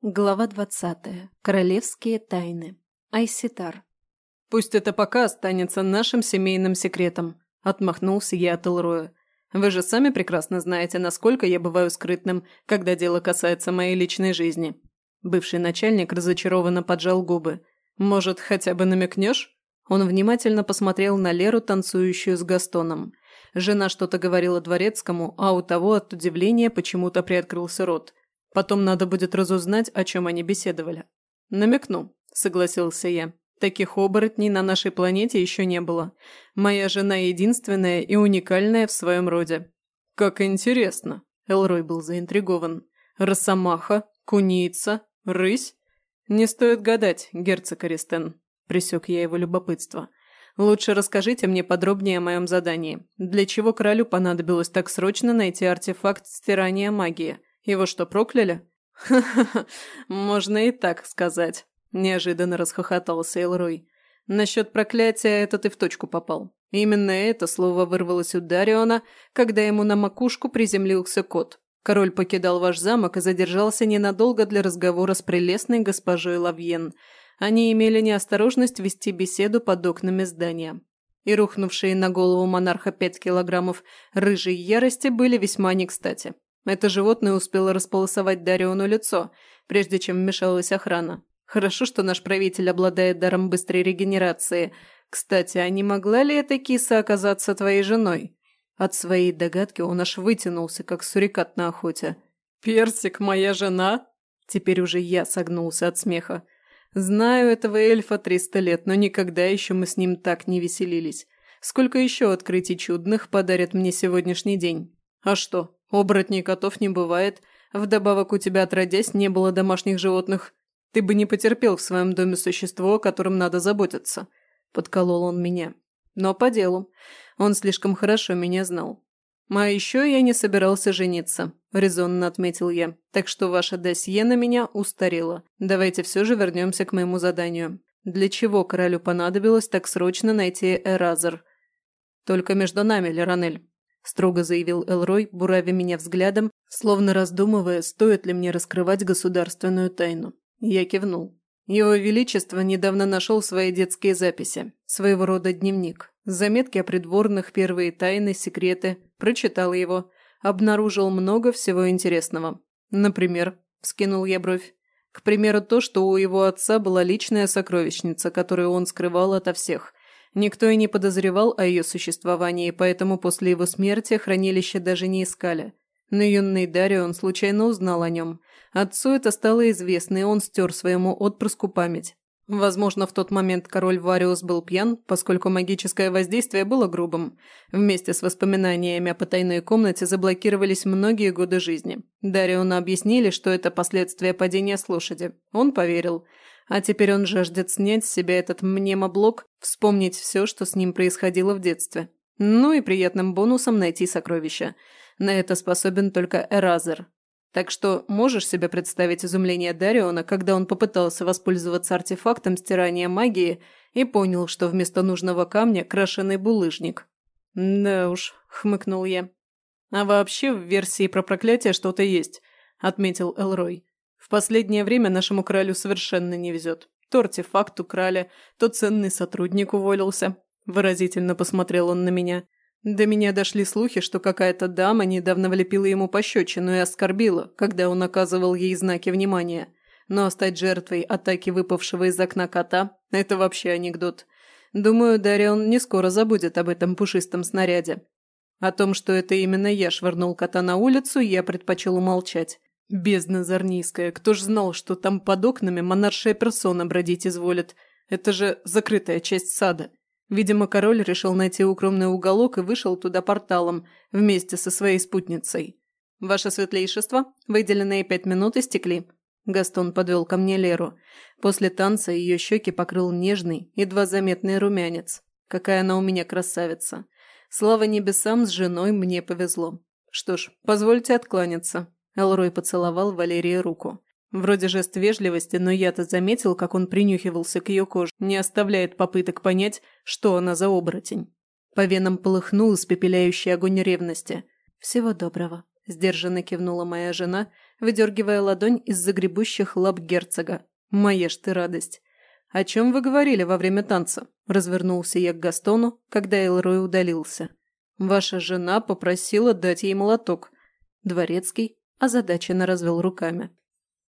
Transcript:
Глава двадцатая. Королевские тайны. Айситар. «Пусть это пока останется нашим семейным секретом», – отмахнулся я от Элроя. «Вы же сами прекрасно знаете, насколько я бываю скрытным, когда дело касается моей личной жизни». Бывший начальник разочарованно поджал губы. «Может, хотя бы намекнешь?» Он внимательно посмотрел на Леру, танцующую с Gaстоном. Жена что-то говорила дворецкому, а у того от удивления почему-то приоткрылся рот – Потом надо будет разузнать, о чем они беседовали. Намекну, согласился я. Таких оборотней на нашей планете еще не было. Моя жена единственная и уникальная в своем роде. Как интересно. Элрой был заинтригован. Росомаха, куница, рысь? Не стоит гадать, герцог Аристен. Присек я его любопытство. Лучше расскажите мне подробнее о моем задании. Для чего королю понадобилось так срочно найти артефакт стирания магии? Его что, прокляли? Ха-ха-ха, можно и так сказать. Неожиданно расхохотался Элрой. Насчет проклятия это ты в точку попал. Именно это слово вырвалось у Дариона, когда ему на макушку приземлился кот. Король покидал ваш замок и задержался ненадолго для разговора с прелестной госпожой Лавьен. Они имели неосторожность вести беседу под окнами здания. И рухнувшие на голову монарха пять килограммов рыжей ярости были весьма не кстати. Это животное успело располосовать Дариону лицо, прежде чем вмешалась охрана. Хорошо, что наш правитель обладает даром быстрой регенерации. Кстати, а не могла ли эта киса оказаться твоей женой? От своей догадки он аж вытянулся, как сурикат на охоте. «Персик, моя жена?» Теперь уже я согнулся от смеха. Знаю этого эльфа триста лет, но никогда еще мы с ним так не веселились. Сколько еще открытий чудных подарит мне сегодняшний день? А что, Оборотней котов не бывает. Вдобавок у тебя отродясь не было домашних животных. Ты бы не потерпел в своем доме существо, о котором надо заботиться. Подколол он меня. Но по делу. Он слишком хорошо меня знал. А еще я не собирался жениться, резонно отметил я. Так что ваше досье на меня устарело. Давайте все же вернемся к моему заданию. Для чего королю понадобилось так срочно найти Эразер? Только между нами, Леронель строго заявил Элрой, буравя меня взглядом, словно раздумывая, стоит ли мне раскрывать государственную тайну. Я кивнул. Его Величество недавно нашел свои детские записи, своего рода дневник. Заметки о придворных, первые тайны, секреты. Прочитал его. Обнаружил много всего интересного. Например, вскинул я бровь. К примеру, то, что у его отца была личная сокровищница, которую он скрывал ото всех. Никто и не подозревал о ее существовании, поэтому после его смерти хранилище даже не искали. Но юный Дарион случайно узнал о нем. Отцу это стало известно, и он стер своему отпрыску память. Возможно, в тот момент король Вариус был пьян, поскольку магическое воздействие было грубым. Вместе с воспоминаниями о потайной комнате заблокировались многие годы жизни. Дариону объяснили, что это последствия падения с лошади. Он поверил. А теперь он жаждет снять с себя этот мнемоблок, вспомнить все, что с ним происходило в детстве. Ну и приятным бонусом найти сокровища. На это способен только Эразер. Так что можешь себе представить изумление Дариона, когда он попытался воспользоваться артефактом стирания магии и понял, что вместо нужного камня крашеный булыжник. «Да уж», — хмыкнул я. «А вообще в версии про проклятие что-то есть», — отметил Элрой. В последнее время нашему королю совершенно не везет. То артефакт украли, то ценный сотрудник уволился. Выразительно посмотрел он на меня. До меня дошли слухи, что какая-то дама недавно влепила ему пощечину и оскорбила, когда он оказывал ей знаки внимания. Но стать жертвой атаки выпавшего из окна кота – это вообще анекдот. Думаю, Дарион не скоро забудет об этом пушистом снаряде. О том, что это именно я швырнул кота на улицу, я предпочел умолчать. Бездна Зарнийская, кто ж знал, что там под окнами монаршая персона бродить изволит. Это же закрытая часть сада. Видимо, король решил найти укромный уголок и вышел туда порталом вместе со своей спутницей. «Ваше светлейшество, выделенные пять минут истекли». Гастон подвел ко мне Леру. После танца ее щеки покрыл нежный, едва заметный румянец. Какая она у меня красавица. Слава небесам, с женой мне повезло. Что ж, позвольте откланяться. Элрой поцеловал Валерии руку. Вроде жест вежливости, но я-то заметил, как он принюхивался к ее коже, не оставляет попыток понять, что она за оборотень. По венам полыхнул испепеляющий огонь ревности. «Всего доброго», – сдержанно кивнула моя жена, выдергивая ладонь из загребущих лап герцога. «Моя ж ты радость!» «О чем вы говорили во время танца?» – развернулся я к Гастону, когда Элрой удалился. «Ваша жена попросила дать ей молоток». Дворецкий озадаченно развел руками.